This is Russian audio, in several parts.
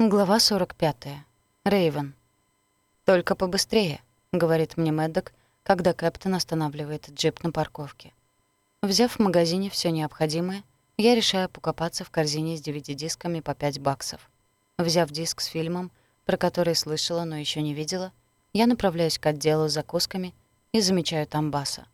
Глава 45. Рейвен. «Только побыстрее», — говорит мне Мэддок, когда Кэптон останавливает джип на парковке. Взяв в магазине все необходимое, я решаю покопаться в корзине с DVD-дисками по 5 баксов. Взяв диск с фильмом, про который слышала, но еще не видела, я направляюсь к отделу с закусками и замечаю там Баса.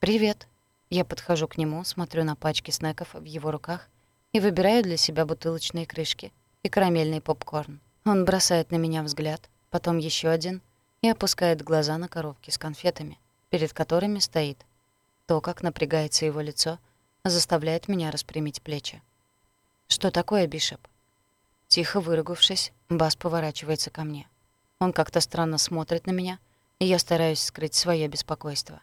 «Привет». Я подхожу к нему, смотрю на пачки снеков в его руках и выбираю для себя бутылочные крышки и карамельный попкорн. Он бросает на меня взгляд, потом еще один и опускает глаза на коробки с конфетами, перед которыми стоит. То, как напрягается его лицо, заставляет меня распрямить плечи. «Что такое, Бишоп?» Тихо выругавшись, Бас поворачивается ко мне. Он как-то странно смотрит на меня, и я стараюсь скрыть свое беспокойство.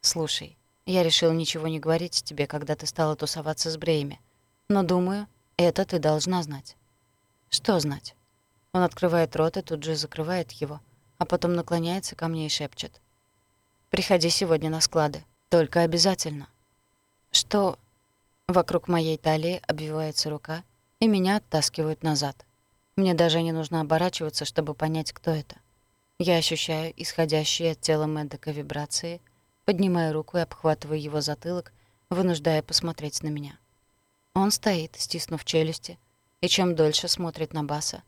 «Слушай, я решил ничего не говорить тебе, когда ты стала тусоваться с Брейми, но думаю, это ты должна знать». «Что знать?» Он открывает рот и тут же закрывает его, а потом наклоняется ко мне и шепчет. «Приходи сегодня на склады. Только обязательно». «Что?» Вокруг моей талии обвивается рука, и меня оттаскивают назад. Мне даже не нужно оборачиваться, чтобы понять, кто это. Я ощущаю исходящие от тела Мэддека вибрации, поднимаю руку и обхватываю его затылок, вынуждая посмотреть на меня. Он стоит, стиснув челюсти, и чем дольше смотрит на Баса,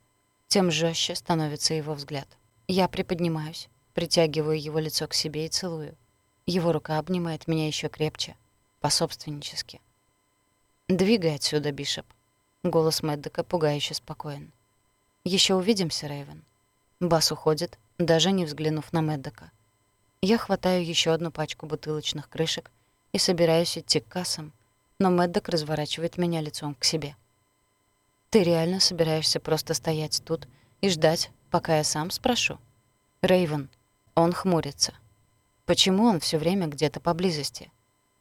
тем жестче становится его взгляд. Я приподнимаюсь, притягиваю его лицо к себе и целую. Его рука обнимает меня еще крепче, пособственнически. «Двигай отсюда, Бишоп». Голос Мэддека пугающе спокоен. Еще увидимся, Рэйвен». Бас уходит, даже не взглянув на Мэддека. Я хватаю еще одну пачку бутылочных крышек и собираюсь идти к кассам, но Мэддок разворачивает меня лицом к себе. «Ты реально собираешься просто стоять тут и ждать, пока я сам спрошу?» Рейвен. Он хмурится. «Почему он все время где-то поблизости?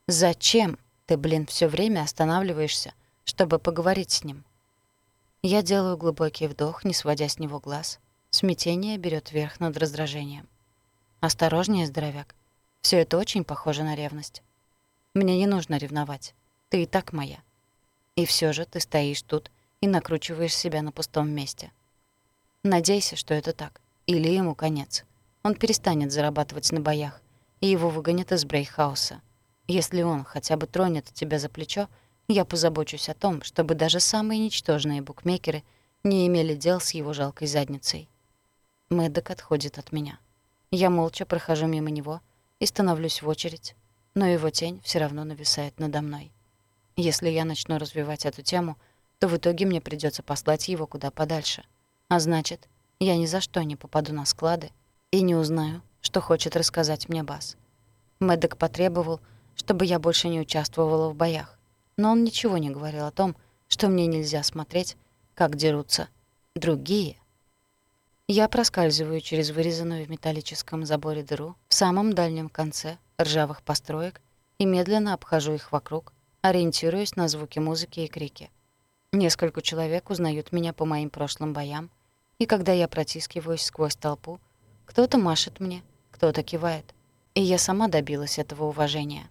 Зачем ты, блин, все время останавливаешься, чтобы поговорить с ним?» Я делаю глубокий вдох, не сводя с него глаз. Смятение берет верх над раздражением. «Осторожнее, здоровяк. Все это очень похоже на ревность. Мне не нужно ревновать. Ты и так моя. И все же ты стоишь тут и накручиваешь себя на пустом месте. Надейся, что это так. Или ему конец. Он перестанет зарабатывать на боях, и его выгонят из Брейхауса. Если он хотя бы тронет тебя за плечо, я позабочусь о том, чтобы даже самые ничтожные букмекеры не имели дел с его жалкой задницей. Мэддок отходит от меня. Я молча прохожу мимо него и становлюсь в очередь, но его тень все равно нависает надо мной. Если я начну развивать эту тему, то в итоге мне придется послать его куда подальше. А значит, я ни за что не попаду на склады и не узнаю, что хочет рассказать мне Бас. Мэддок потребовал, чтобы я больше не участвовала в боях, но он ничего не говорил о том, что мне нельзя смотреть, как дерутся другие. Я проскальзываю через вырезанную в металлическом заборе дыру в самом дальнем конце ржавых построек и медленно обхожу их вокруг, ориентируясь на звуки музыки и крики. Несколько человек узнают меня по моим прошлым боям, и когда я протискиваюсь сквозь толпу, кто-то машет мне, кто-то кивает. И я сама добилась этого уважения.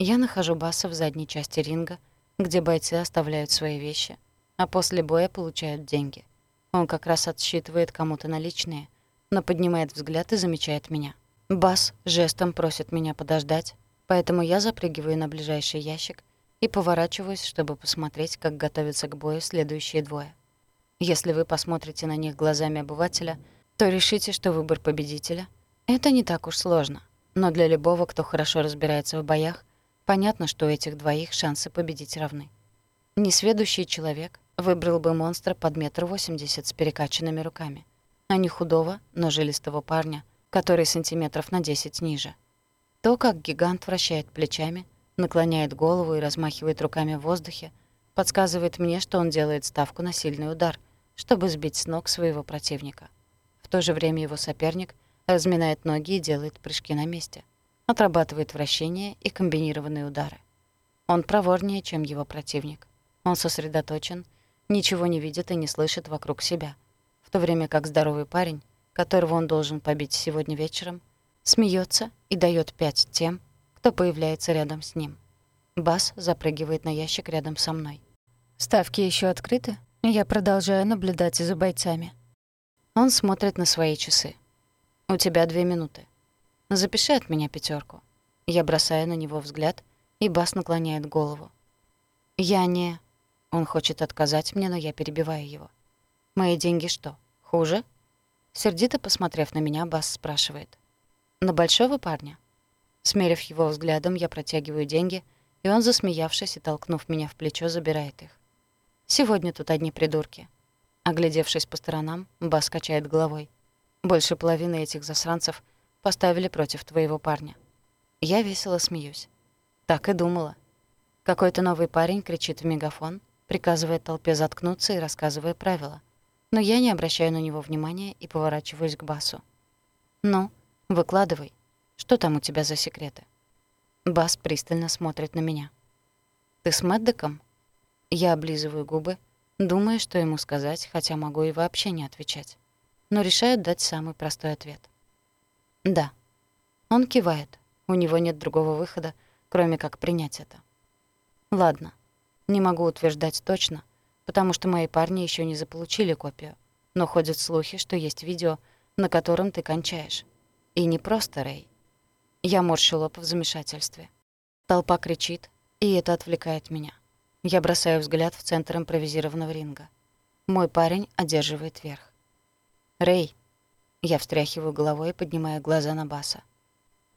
Я нахожу Баса в задней части ринга, где бойцы оставляют свои вещи, а после боя получают деньги. Он как раз отсчитывает кому-то наличные, но поднимает взгляд и замечает меня. Бас жестом просит меня подождать, поэтому я запрыгиваю на ближайший ящик и поворачиваюсь, чтобы посмотреть, как готовятся к бою следующие двое. Если вы посмотрите на них глазами обывателя, то решите, что выбор победителя — это не так уж сложно. Но для любого, кто хорошо разбирается в боях, понятно, что у этих двоих шансы победить равны. Несведущий человек выбрал бы монстра под метр восемьдесят с перекачанными руками, а не худого, но жилистого парня, который сантиметров на десять ниже. То, как гигант вращает плечами, наклоняет голову и размахивает руками в воздухе, подсказывает мне, что он делает ставку на сильный удар, чтобы сбить с ног своего противника. В то же время его соперник разминает ноги и делает прыжки на месте, отрабатывает вращения и комбинированные удары. Он проворнее, чем его противник. Он сосредоточен, ничего не видит и не слышит вокруг себя, в то время как здоровый парень, которого он должен побить сегодня вечером, смеется и дает пять тем, кто появляется рядом с ним. Бас запрыгивает на ящик рядом со мной. «Ставки еще открыты?» Я продолжаю наблюдать за бойцами. Он смотрит на свои часы. «У тебя две минуты. Запиши от меня пятерку. Я бросаю на него взгляд, и Бас наклоняет голову. «Я не...» Он хочет отказать мне, но я перебиваю его. «Мои деньги что, хуже?» Сердито посмотрев на меня, Бас спрашивает. «На большого парня?» Смерив его взглядом, я протягиваю деньги, и он, засмеявшись и толкнув меня в плечо, забирает их. Сегодня тут одни придурки. Оглядевшись по сторонам, Бас качает головой. Больше половины этих засранцев поставили против твоего парня. Я весело смеюсь. Так и думала. Какой-то новый парень кричит в мегафон, приказывая толпе заткнуться и рассказывая правила. Но я не обращаю на него внимания и поворачиваюсь к Басу. «Ну, выкладывай. Что там у тебя за секреты?» Бас пристально смотрит на меня. «Ты с Мэддеком?» Я облизываю губы, думая, что ему сказать, хотя могу и вообще не отвечать. Но решаю дать самый простой ответ. «Да». Он кивает. У него нет другого выхода, кроме как принять это. Ладно. Не могу утверждать точно, потому что мои парни еще не заполучили копию. Но ходят слухи, что есть видео, на котором ты кончаешь. И не просто Рэй. Я морщу лоб в замешательстве. Толпа кричит, и это отвлекает меня. Я бросаю взгляд в центр импровизированного ринга. Мой парень одерживает верх. «Рэй!» Я встряхиваю головой, поднимая глаза на Баса.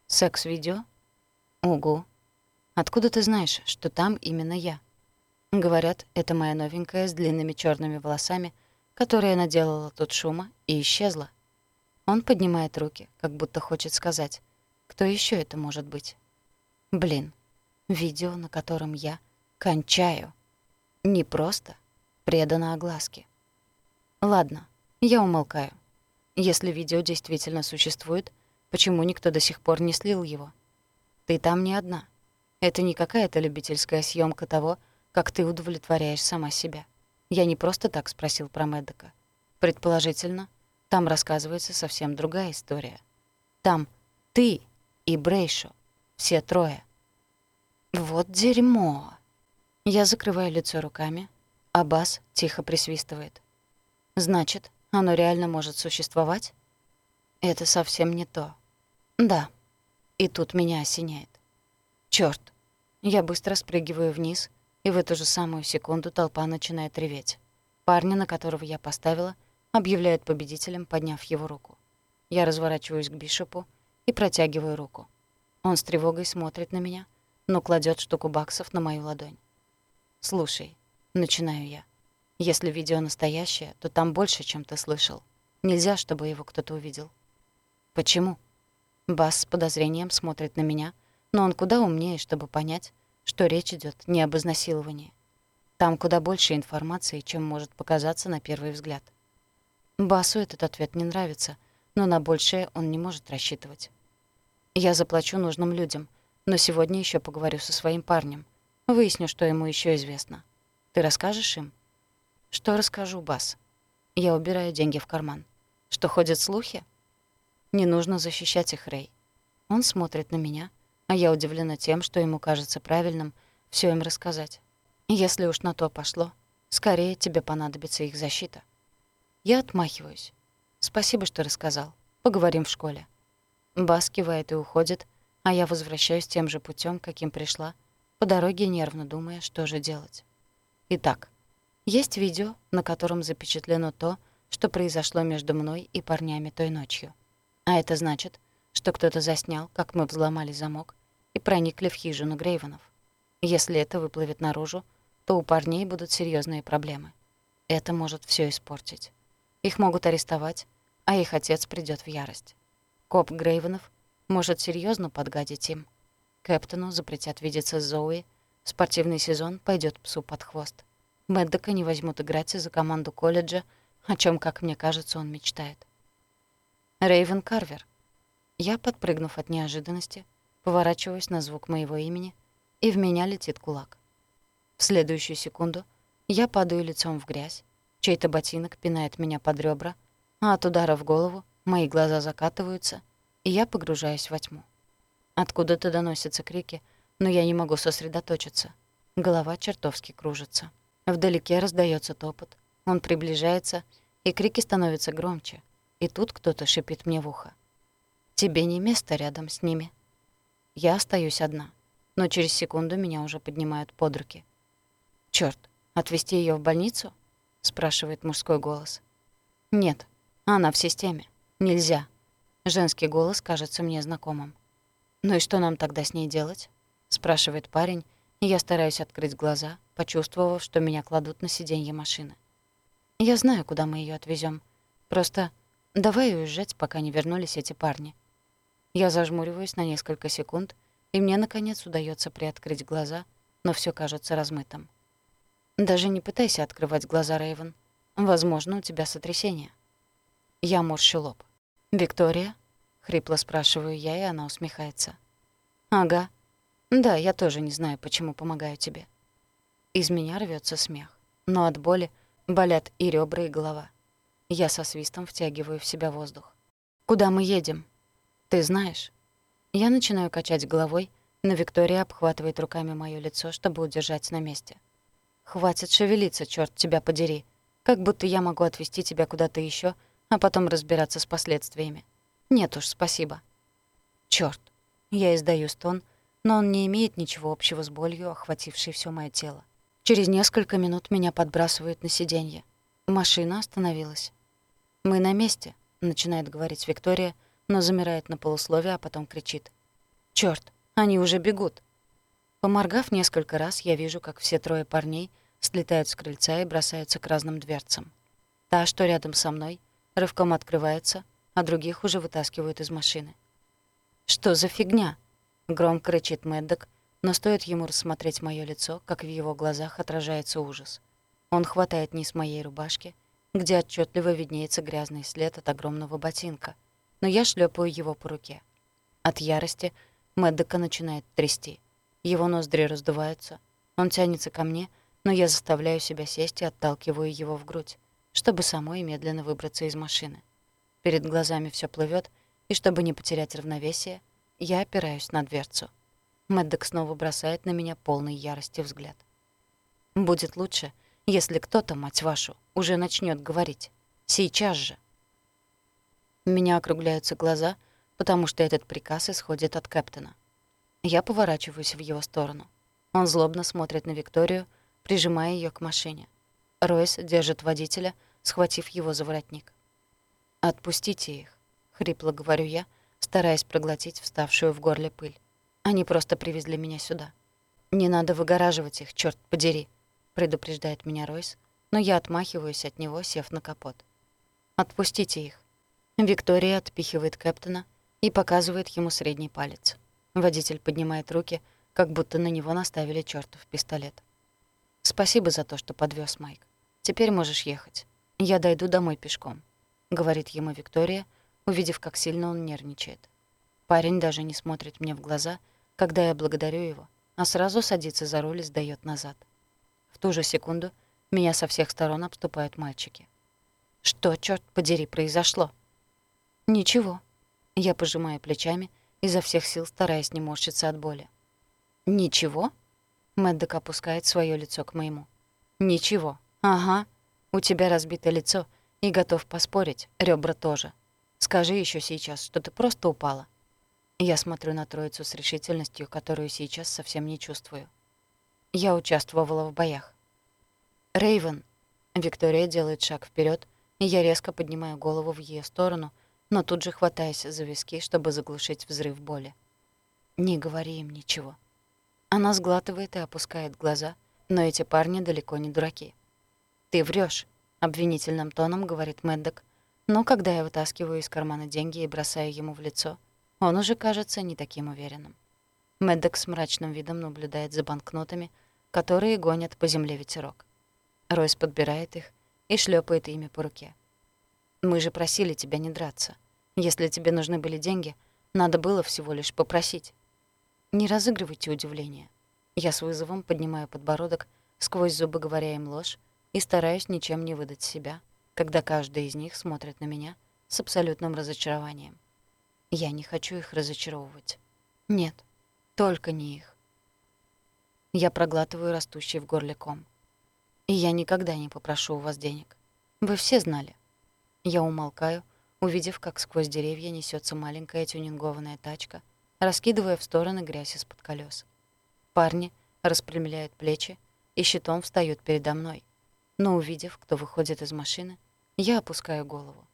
«Секс-видео?» «Угу. Откуда ты знаешь, что там именно я?» Говорят, это моя новенькая с длинными черными волосами, которая наделала тут шума и исчезла. Он поднимает руки, как будто хочет сказать, кто еще это может быть. Блин, видео, на котором я Кончаю. Не просто предана огласке. Ладно, я умолкаю. Если видео действительно существует, почему никто до сих пор не слил его? Ты там не одна. Это не какая-то любительская съемка того, как ты удовлетворяешь сама себя. Я не просто так спросил про Мэддока. Предположительно, там рассказывается совсем другая история. Там ты и Брейшо, все трое. Вот дерьмо. Я закрываю лицо руками, а Бас тихо присвистывает. «Значит, оно реально может существовать?» «Это совсем не то». «Да». И тут меня осеняет. «Чёрт!» Я быстро спрыгиваю вниз, и в эту же самую секунду толпа начинает реветь. Парня, на которого я поставила, объявляет победителем, подняв его руку. Я разворачиваюсь к Бишопу и протягиваю руку. Он с тревогой смотрит на меня, но кладет штуку баксов на мою ладонь. «Слушай», — начинаю я. «Если видео настоящее, то там больше, чем ты слышал. Нельзя, чтобы его кто-то увидел». «Почему?» Бас с подозрением смотрит на меня, но он куда умнее, чтобы понять, что речь идет не об изнасиловании. Там куда больше информации, чем может показаться на первый взгляд. Басу этот ответ не нравится, но на большее он не может рассчитывать. Я заплачу нужным людям, но сегодня еще поговорю со своим парнем — Выясню, что ему еще известно. Ты расскажешь им? Что расскажу, Бас? Я убираю деньги в карман. Что ходят слухи? Не нужно защищать их, Рэй. Он смотрит на меня, а я удивлена тем, что ему кажется правильным все им рассказать. Если уж на то пошло, скорее тебе понадобится их защита. Я отмахиваюсь. Спасибо, что рассказал. Поговорим в школе. Бас кивает и уходит, а я возвращаюсь тем же путем, каким пришла, по дороге нервно думая, что же делать. Итак, есть видео, на котором запечатлено то, что произошло между мной и парнями той ночью. А это значит, что кто-то заснял, как мы взломали замок и проникли в хижину Грейвенов. Если это выплывет наружу, то у парней будут серьезные проблемы. Это может все испортить. Их могут арестовать, а их отец придет в ярость. Коп Грейвенов может серьезно подгадить им. Кэптону запретят видеться с Зоуи. Спортивный сезон пойдет псу под хвост. Мэддока не возьмут играть за команду колледжа, о чем, как мне кажется, он мечтает. Рейвен Карвер. Я, подпрыгнув от неожиданности, поворачиваюсь на звук моего имени, и в меня летит кулак. В следующую секунду я падаю лицом в грязь, чей-то ботинок пинает меня под ребра, а от удара в голову мои глаза закатываются, и я погружаюсь во тьму. Откуда-то доносятся крики, но я не могу сосредоточиться. Голова чертовски кружится. Вдалеке раздается топот. Он приближается, и крики становятся громче. И тут кто-то шипит мне в ухо. «Тебе не место рядом с ними». Я остаюсь одна, но через секунду меня уже поднимают под руки. «Чёрт, отвезти её в больницу?» — спрашивает мужской голос. «Нет, она в системе. Нельзя». Женский голос кажется мне знакомым. «Ну и что нам тогда с ней делать?» — спрашивает парень, и я стараюсь открыть глаза, почувствовав, что меня кладут на сиденье машины. «Я знаю, куда мы её отвезём. Просто давай уезжать, пока не вернулись эти парни». Я зажмуриваюсь на несколько секунд, и мне, наконец, удается приоткрыть глаза, но всё кажется размытым. Даже не пытайся открывать глаза, Рейвен. Возможно, у тебя сотрясение. Я морщу лоб. «Виктория?» — хрипло спрашиваю я, и она усмехается. «Ага. Да, я тоже не знаю, почему помогаю тебе». Из меня рвется смех, но от боли болят и ребра, и голова. Я со свистом втягиваю в себя воздух. «Куда мы едем?» «Ты знаешь?» Я начинаю качать головой, но Виктория обхватывает руками моё лицо, чтобы удержать на месте. «Хватит шевелиться, чёрт тебя подери. Как будто я могу отвезти тебя куда-то ещё, а потом разбираться с последствиями. Нет уж, спасибо». «Чёрт!» Я издаю стон, но он не имеет ничего общего с болью, охватившей всё моё тело. Через несколько минут меня подбрасывают на сиденье. Машина остановилась. «Мы на месте», — начинает говорить Виктория, но замирает на полусловие, а потом кричит. «Чёрт, они уже бегут!» Поморгав несколько раз, я вижу, как все трое парней слетают с крыльца и бросаются к разным дверцам. Та, что рядом со мной, рывком открывается, а других уже вытаскивают из машины. «Что за фигня?» — громко рычит Мэддок, но стоит ему рассмотреть моё лицо, как в его глазах отражается ужас. Он хватает низ моей рубашки, где отчетливо виднеется грязный след от огромного ботинка, но я шлепаю его по руке. От ярости Мэддока начинает трясти. Его ноздри раздуваются. Он тянется ко мне, но я заставляю себя сесть и отталкиваю его в грудь, чтобы самой медленно выбраться из машины. Перед глазами все плывет, и чтобы не потерять равновесие, я опираюсь на дверцу. Мэддок снова бросает на меня полный ярости взгляд. «Будет лучше, если кто-то, мать вашу, уже начнет говорить. Сейчас же!» Меня округляются глаза, потому что этот приказ исходит от капитана. Я поворачиваюсь в его сторону. Он злобно смотрит на Викторию, прижимая ее к машине. Ройс держит водителя, схватив его за воротник. «Отпустите их», — хрипло говорю я, стараясь проглотить вставшую в горле пыль. Они просто привезли меня сюда. Не надо выгораживать их, черт подери, предупреждает меня Ройс, но я отмахиваюсь от него, сев на капот. Отпустите их. Виктория отпихивает капитана и показывает ему средний палец. Водитель поднимает руки, как будто на него наставили чертов пистолет. «Спасибо за то, что подвез, Майк. Теперь можешь ехать. Я дойду домой пешком», — говорит ему Виктория, увидев, как сильно он нервничает. Парень даже не смотрит мне в глаза, когда я благодарю его, а сразу садится за руль и сдаёт назад. В ту же секунду меня со всех сторон обступают мальчики. Что, чёрт подери, произошло? Ничего. Я пожимаю плечами, изо всех сил стараясь не морщиться от боли. Ничего? Мэддок опускает своё лицо к моему. Ничего. Ага. У тебя разбито лицо, и готов поспорить, ребра тоже. Скажи ещё сейчас, что ты просто упала. Я смотрю на троицу с решительностью, которую сейчас совсем не чувствую. Я участвовала в боях. Рейвен. Виктория делает шаг вперед, и я резко поднимаю голову в ее сторону, но тут же хватаюсь за виски, чтобы заглушить взрыв боли. Не говори им ничего. Она сглатывает и опускает глаза, но эти парни далеко не дураки. Ты врешь, обвинительным тоном говорит Мэддок, но когда я вытаскиваю из кармана деньги и бросаю ему в лицо — он уже кажется не таким уверенным. Мэддок с мрачным видом наблюдает за банкнотами, которые гонят по земле ветерок. Ройс подбирает их и шлепает ими по руке. «Мы же просили тебя не драться. Если тебе нужны были деньги, надо было всего лишь попросить. Не разыгрывайте удивление. Я с вызовом поднимаю подбородок, сквозь зубы говоря им ложь, и стараюсь ничем не выдать себя, когда каждый из них смотрит на меня с абсолютным разочарованием. Я не хочу их разочаровывать. Нет, только не их. Я проглатываю растущий в горле ком. И я никогда не попрошу у вас денег. Вы все знали. Я умолкаю, увидев, как сквозь деревья несется маленькая тюнингованная тачка, раскидывая в стороны грязь из-под колес. Парни распрямляют плечи и щитом встают передо мной. Но увидев, кто выходит из машины, я опускаю голову.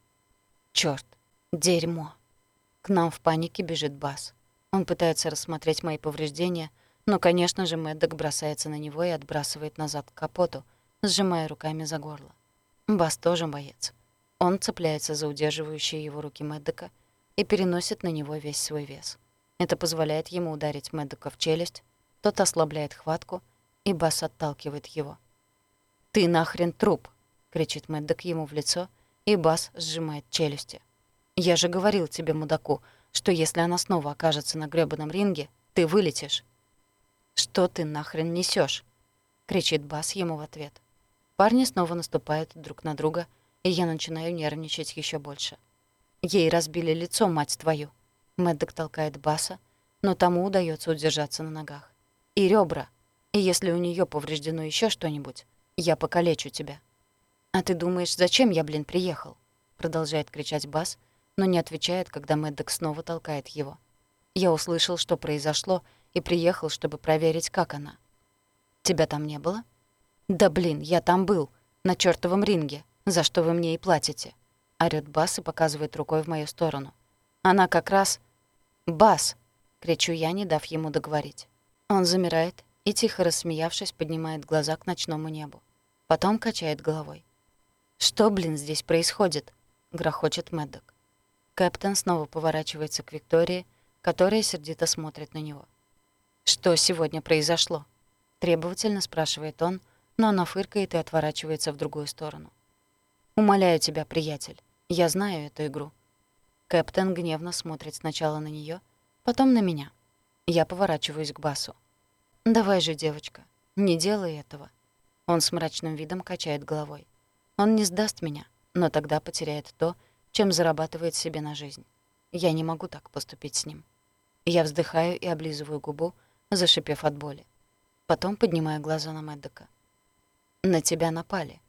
Чёрт, дерьмо. К нам в панике бежит Бас. Он пытается рассмотреть мои повреждения, но, конечно же, Мэддок бросается на него и отбрасывает назад к капоту, сжимая руками за горло. Бас тоже боец. Он цепляется за удерживающие его руки Мэддока и переносит на него весь свой вес. Это позволяет ему ударить Мэддока в челюсть, тот ослабляет хватку, и Бас отталкивает его. «Ты нахрен труп!» — кричит Мэддок ему в лицо, и Бас сжимает челюсти. «Я же говорил тебе, мудаку, что если она снова окажется на грёбаном ринге, ты вылетишь». «Что ты нахрен несешь? кричит Бас ему в ответ. Парни снова наступают друг на друга, и я начинаю нервничать еще больше. Ей разбили лицо, мать твою. Мэддок толкает Баса, но тому удается удержаться на ногах. И ребра. И если у нее повреждено еще что-нибудь, я покалечу тебя. А ты думаешь, зачем я, блин, приехал? Продолжает кричать Бас, но не отвечает, когда Мэддок снова толкает его. Я услышал, что произошло, и приехал, чтобы проверить, как она. Тебя там не было? Да блин, я там был, на чёртовом ринге, за что вы мне и платите. Орёт Бас и показывает рукой в мою сторону. Она как раз... «Бас!» — кричу я, не дав ему договорить. Он замирает и, тихо рассмеявшись, поднимает глаза к ночному небу. Потом качает головой. «Что, блин, здесь происходит?» — грохочет Мэддок. Кэптен снова поворачивается к Виктории, которая сердито смотрит на него. «Что сегодня произошло?» — требовательно спрашивает он, но она фыркает и отворачивается в другую сторону. «Умоляю тебя, приятель, я знаю эту игру». Кэптен гневно смотрит сначала на нее, потом на меня. Я поворачиваюсь к Басу. «Давай же, девочка, не делай этого. Он с мрачным видом качает головой. Он не сдаст меня, но тогда потеряет то, чем зарабатывает себе на жизнь. Я не могу так поступить с ним. Я вздыхаю и облизываю губу, зашипев от боли. Потом поднимаю глаза на Мэддека. «На тебя напали».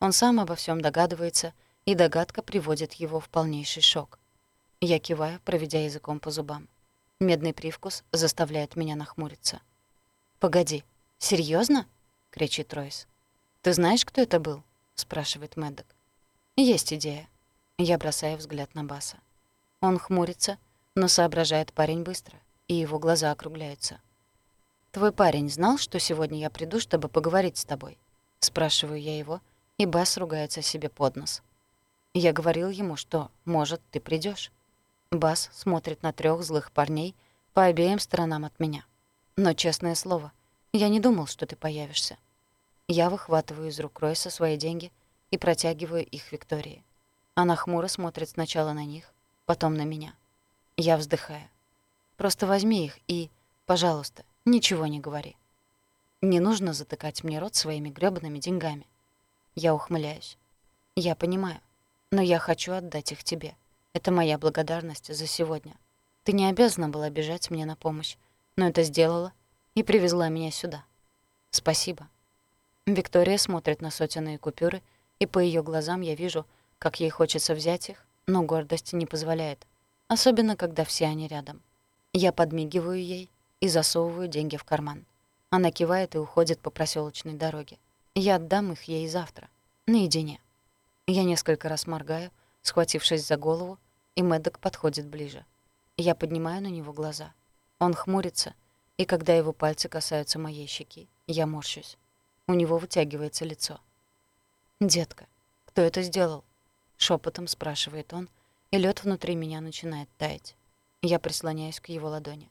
Он сам обо всем догадывается, и догадка приводит его в полнейший шок. Я киваю, проведя языком по зубам. Медный привкус заставляет меня нахмуриться. «Погоди, серьезно? — кричит Ройс. «Ты знаешь, кто это был?» — спрашивает Мэддок. «Есть идея». Я бросаю взгляд на Баса. Он хмурится, но соображает парень быстро, и его глаза округляются. «Твой парень знал, что сегодня я приду, чтобы поговорить с тобой?» Спрашиваю я его, и Бас ругается себе под нос. Я говорил ему, что, может, ты придешь. Бас смотрит на трех злых парней по обеим сторонам от меня. Но, честное слово, я не думал, что ты появишься. Я выхватываю из рук Ройса свои деньги и протягиваю их Виктории. Она хмуро смотрит сначала на них, потом на меня. Я вздыхаю. Просто возьми их и, пожалуйста, ничего не говори. Не нужно затыкать мне рот своими грёбаными деньгами. Я ухмыляюсь. Я понимаю, но я хочу отдать их тебе. Это моя благодарность за сегодня. Ты не обязана была бежать мне на помощь, но это сделала и привезла меня сюда. Спасибо. Виктория смотрит на сотенные купюры, и по ее глазам я вижу, как ей хочется взять их, но гордость не позволяет, особенно когда все они рядом. Я подмигиваю ей и засовываю деньги в карман. Она кивает и уходит по проселочной дороге. Я отдам их ей завтра, наедине. Я несколько раз моргаю, схватившись за голову, и Мэддок подходит ближе. Я поднимаю на него глаза. Он хмурится — и когда его пальцы касаются моей щеки, я морщусь. У него вытягивается лицо. «Детка, кто это сделал?» Шепотом спрашивает он, и лед внутри меня начинает таять. Я прислоняюсь к его ладони.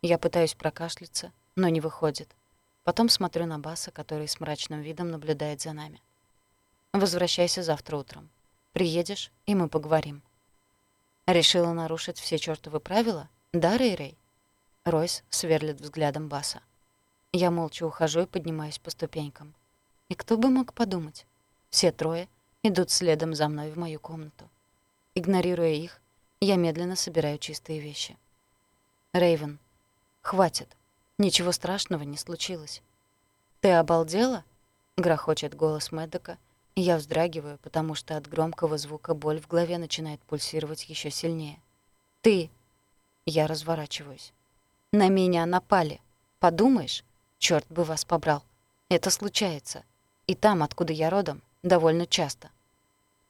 Я пытаюсь прокашляться, но не выходит. Потом смотрю на Баса, который с мрачным видом наблюдает за нами. «Возвращайся завтра утром. Приедешь, и мы поговорим». Решила нарушить все чёртовы правила? Да, Рэй-Рэй? Ройс сверлит взглядом Баса. Я молча ухожу и поднимаюсь по ступенькам. И кто бы мог подумать? Все трое идут следом за мной в мою комнату. Игнорируя их, я медленно собираю чистые вещи. Рейвен, хватит. Ничего страшного не случилось. Ты обалдела? грохочет голос Мэддока, Я вздрагиваю, потому что от громкого звука боль в голове начинает пульсировать еще сильнее. «Ты!» Я разворачиваюсь. «На меня напали. Подумаешь? Черт бы вас побрал. Это случается. И там, откуда я родом, довольно часто.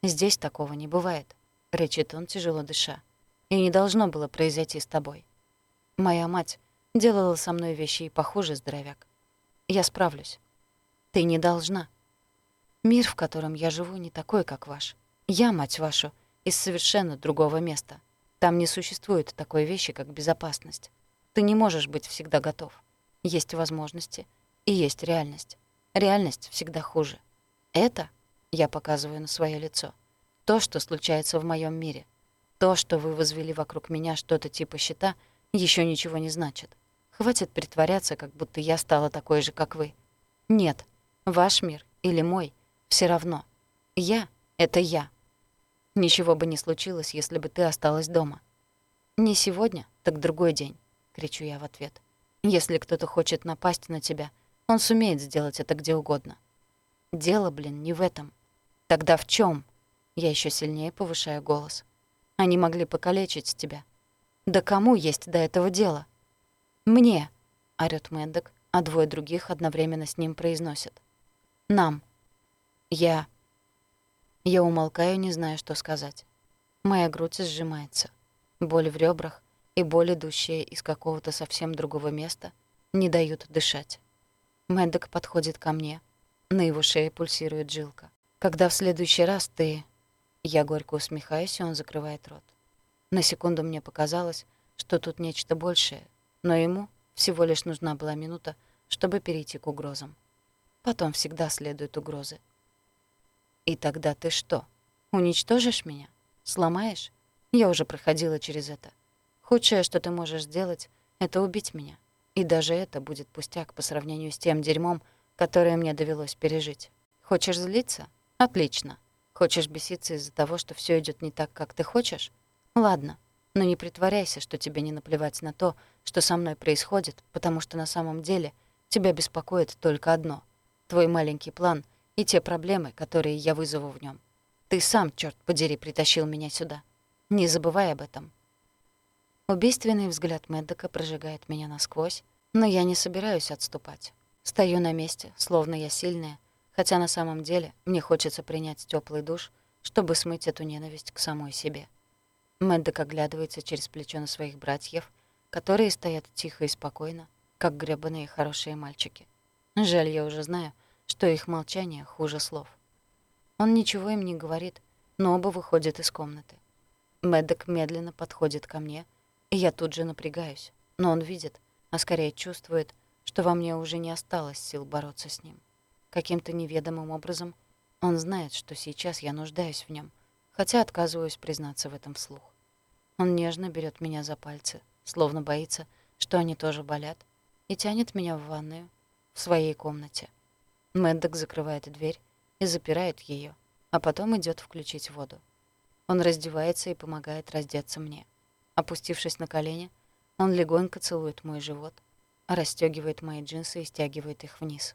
Здесь такого не бывает», — рычит он, тяжело дыша. «И не должно было произойти с тобой. Моя мать делала со мной вещи и похуже, здоровяк. Я справлюсь. Ты не должна». Мир, в котором я живу, не такой, как ваш. Я, мать вашу, из совершенно другого места. Там не существует такой вещи, как безопасность. Ты не можешь быть всегда готов. Есть возможности и есть реальность. Реальность всегда хуже. Это, я показываю на свое лицо, то, что случается в моем мире. То, что вы возвели вокруг меня что-то типа щита, еще ничего не значит. Хватит притворяться, как будто я стала такой же, как вы. Нет, ваш мир или мой — все равно. Я — это я. Ничего бы не случилось, если бы ты осталась дома. Не сегодня, так другой день, — кричу я в ответ. Если кто-то хочет напасть на тебя, он сумеет сделать это где угодно. Дело, блин, не в этом. Тогда в чем? Я еще сильнее повышаю голос. Они могли покалечить тебя. Да кому есть до этого дело? Мне, — орёт Мэддок, а двое других одновременно с ним произносят. Нам. Я... Я умолкаю, не зная, что сказать. Моя грудь сжимается. Боль в ребрах и боль, идущая из какого-то совсем другого места, не дают дышать. Мэддок подходит ко мне. На его шее пульсирует жилка. «Когда в следующий раз ты...» Я горько усмехаюсь, и он закрывает рот. На секунду мне показалось, что тут нечто большее, но ему всего лишь нужна была минута, чтобы перейти к угрозам. Потом всегда следуют угрозы. И тогда ты что? Уничтожишь меня? Сломаешь? Я уже проходила через это. Худшее, что ты можешь сделать, это убить меня. И даже это будет пустяк по сравнению с тем дерьмом, которое мне довелось пережить. Хочешь злиться? Отлично. Хочешь беситься из-за того, что все идет не так, как ты хочешь? Ладно. Но не притворяйся, что тебе не наплевать на то, что со мной происходит, потому что на самом деле тебя беспокоит только одно. Твой маленький план и те проблемы, которые я вызову в нем. Ты сам, черт подери, притащил меня сюда. Не забывай об этом. Убийственный взгляд Мэддока прожигает меня насквозь, но я не собираюсь отступать. Стою на месте, словно я сильная, хотя на самом деле мне хочется принять теплый душ, чтобы смыть эту ненависть к самой себе. Мэддок оглядывается через плечо на своих братьев, которые стоят тихо и спокойно, как грёбаные хорошие мальчики. Жаль, я уже знаю, что их молчание хуже слов. Он ничего им не говорит, но оба выходят из комнаты. Мэддок медленно подходит ко мне, и я тут же напрягаюсь, но он видит, а скорее чувствует, что во мне уже не осталось сил бороться с ним. Каким-то неведомым образом он знает, что сейчас я нуждаюсь в нем, хотя отказываюсь признаться в этом вслух. Он нежно берет меня за пальцы, словно боится, что они тоже болят, и тянет меня в ванную в своей комнате. Мэддок закрывает дверь и запирает ее, а потом идет включить воду. Он раздевается и помогает раздеться мне. Опустившись на колени, он легонько целует мой живот, расстегивает мои джинсы и стягивает их вниз.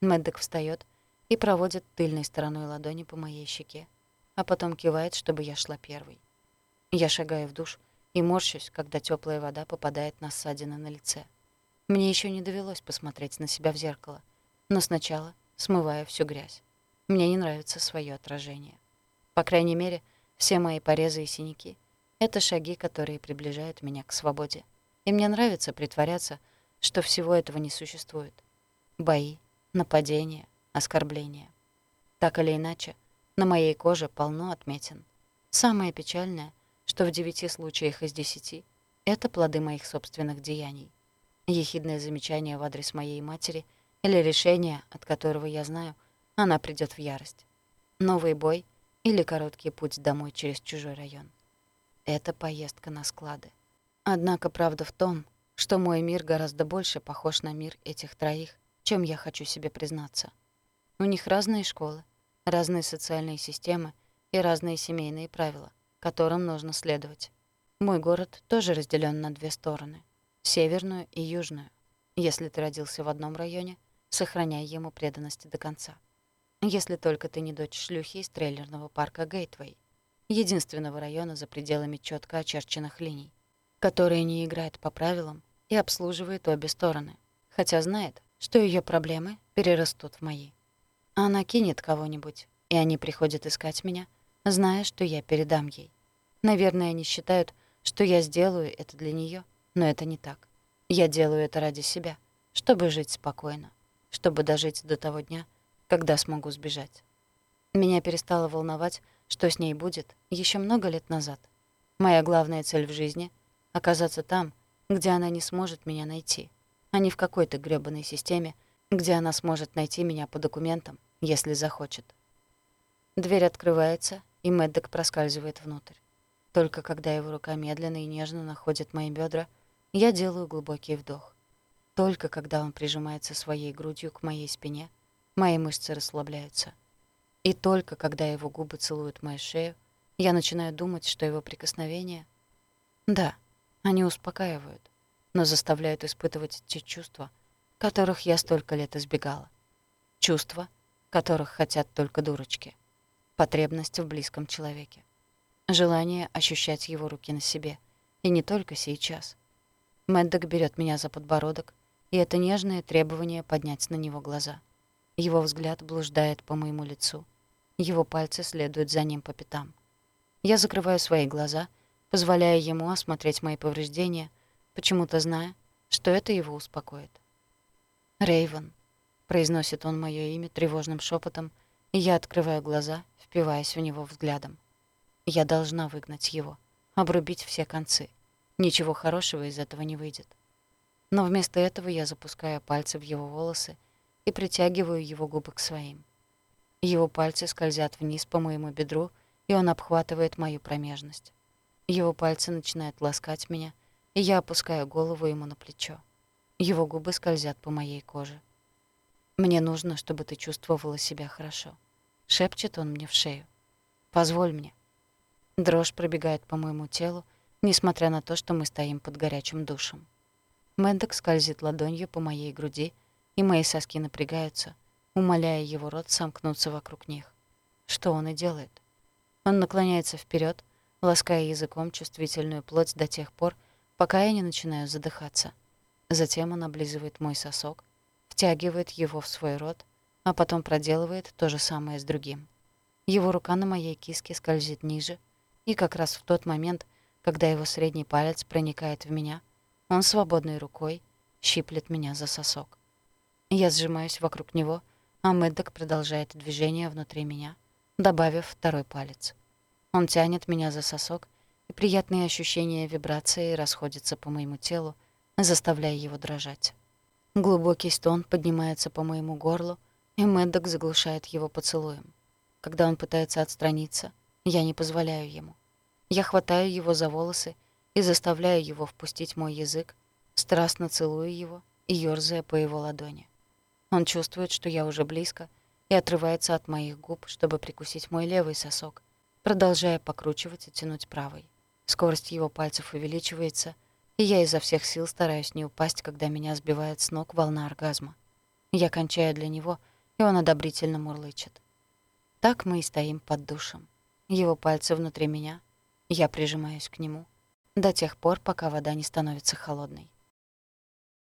Мэддок встает и проводит тыльной стороной ладони по моей щеке, а потом кивает, чтобы я шла первой. Я шагаю в душ и морщусь, когда теплая вода попадает на ссадины на лице. Мне еще не довелось посмотреть на себя в зеркало — но сначала смываю всю грязь. Мне не нравится свое отражение. По крайней мере, все мои порезы и синяки — это шаги, которые приближают меня к свободе. И мне нравится притворяться, что всего этого не существует. Бои, нападения, оскорбления. Так или иначе, на моей коже полно отметин. Самое печальное, что в девяти случаях из десяти — это плоды моих собственных деяний. Ехидное замечание в адрес моей матери — или решение, от которого я знаю, она придет в ярость. Новый бой или короткий путь домой через чужой район. Это поездка на склады. Однако правда в том, что мой мир гораздо больше похож на мир этих троих, чем я хочу себе признаться. У них разные школы, разные социальные системы и разные семейные правила, которым нужно следовать. Мой город тоже разделен на две стороны — северную и южную. Если ты родился в одном районе, сохраняй ему преданность до конца. Если только ты не дочь шлюхи из трейлерного парка Гейтвей, единственного района за пределами четко очерченных линий, который не играет по правилам и обслуживает обе стороны, хотя знает, что ее проблемы перерастут в мои. Она кинет кого-нибудь, и они приходят искать меня, зная, что я передам ей. Наверное, они считают, что я сделаю это для нее, но это не так. Я делаю это ради себя, чтобы жить спокойно, чтобы дожить до того дня, когда смогу сбежать. Меня перестало волновать, что с ней будет еще много лет назад. Моя главная цель в жизни — оказаться там, где она не сможет меня найти, а не в какой-то грёбаной системе, где она сможет найти меня по документам, если захочет. Дверь открывается, и Мэддок проскальзывает внутрь. Только когда его рука медленно и нежно находит мои бедра, я делаю глубокий вдох. Только когда он прижимается своей грудью к моей спине, мои мышцы расслабляются. И только когда его губы целуют мою шею, я начинаю думать, что его прикосновения... Да, они успокаивают, но заставляют испытывать те чувства, которых я столько лет избегала. Чувства, которых хотят только дурочки. Потребность в близком человеке. Желание ощущать его руки на себе. И не только сейчас. Мэддок берет меня за подбородок, и это нежное требование поднять на него глаза. Его взгляд блуждает по моему лицу. Его пальцы следуют за ним по пятам. Я закрываю свои глаза, позволяя ему осмотреть мои повреждения, почему-то зная, что это его успокоит. Рейвен, произносит он моё имя тревожным шепотом, и я открываю глаза, впиваясь в него взглядом. Я должна выгнать его, обрубить все концы. Ничего хорошего из этого не выйдет. Но вместо этого я запускаю пальцы в его волосы и притягиваю его губы к своим. Его пальцы скользят вниз по моему бедру, и он обхватывает мою промежность. Его пальцы начинают ласкать меня, и я опускаю голову ему на плечо. Его губы скользят по моей коже. «Мне нужно, чтобы ты чувствовала себя хорошо», — шепчет он мне в шею. «Позволь мне». Дрожь пробегает по моему телу, несмотря на то, что мы стоим под горячим душем. Мэндок скользит ладонью по моей груди, и мои соски напрягаются, умоляя его рот сомкнуться вокруг них. Что он и делает. Он наклоняется вперед, лаская языком чувствительную плоть до тех пор, пока я не начинаю задыхаться. Затем он облизывает мой сосок, втягивает его в свой рот, а потом проделывает то же самое с другим. Его рука на моей киске скользит ниже, и как раз в тот момент, когда его средний палец проникает в меня, он свободной рукой щиплет меня за сосок. Я сжимаюсь вокруг него, а Мэддок продолжает движение внутри меня, добавив второй палец. Он тянет меня за сосок, и приятные ощущения вибрации расходятся по моему телу, заставляя его дрожать. Глубокий стон поднимается по моему горлу, и Мэддок заглушает его поцелуем. Когда он пытается отстраниться, я не позволяю ему. Я хватаю его за волосы и заставляю его впустить мой язык, страстно целую его и ёрзая по его ладони. Он чувствует, что я уже близко, и отрывается от моих губ, чтобы прикусить мой левый сосок, продолжая покручивать и тянуть правый. Скорость его пальцев увеличивается, и я изо всех сил стараюсь не упасть, когда меня сбивает с ног волна оргазма. Я кончаю для него, и он одобрительно мурлычет. Так мы и стоим под душем. Его пальцы внутри меня, я прижимаюсь к нему, до тех пор, пока вода не становится холодной.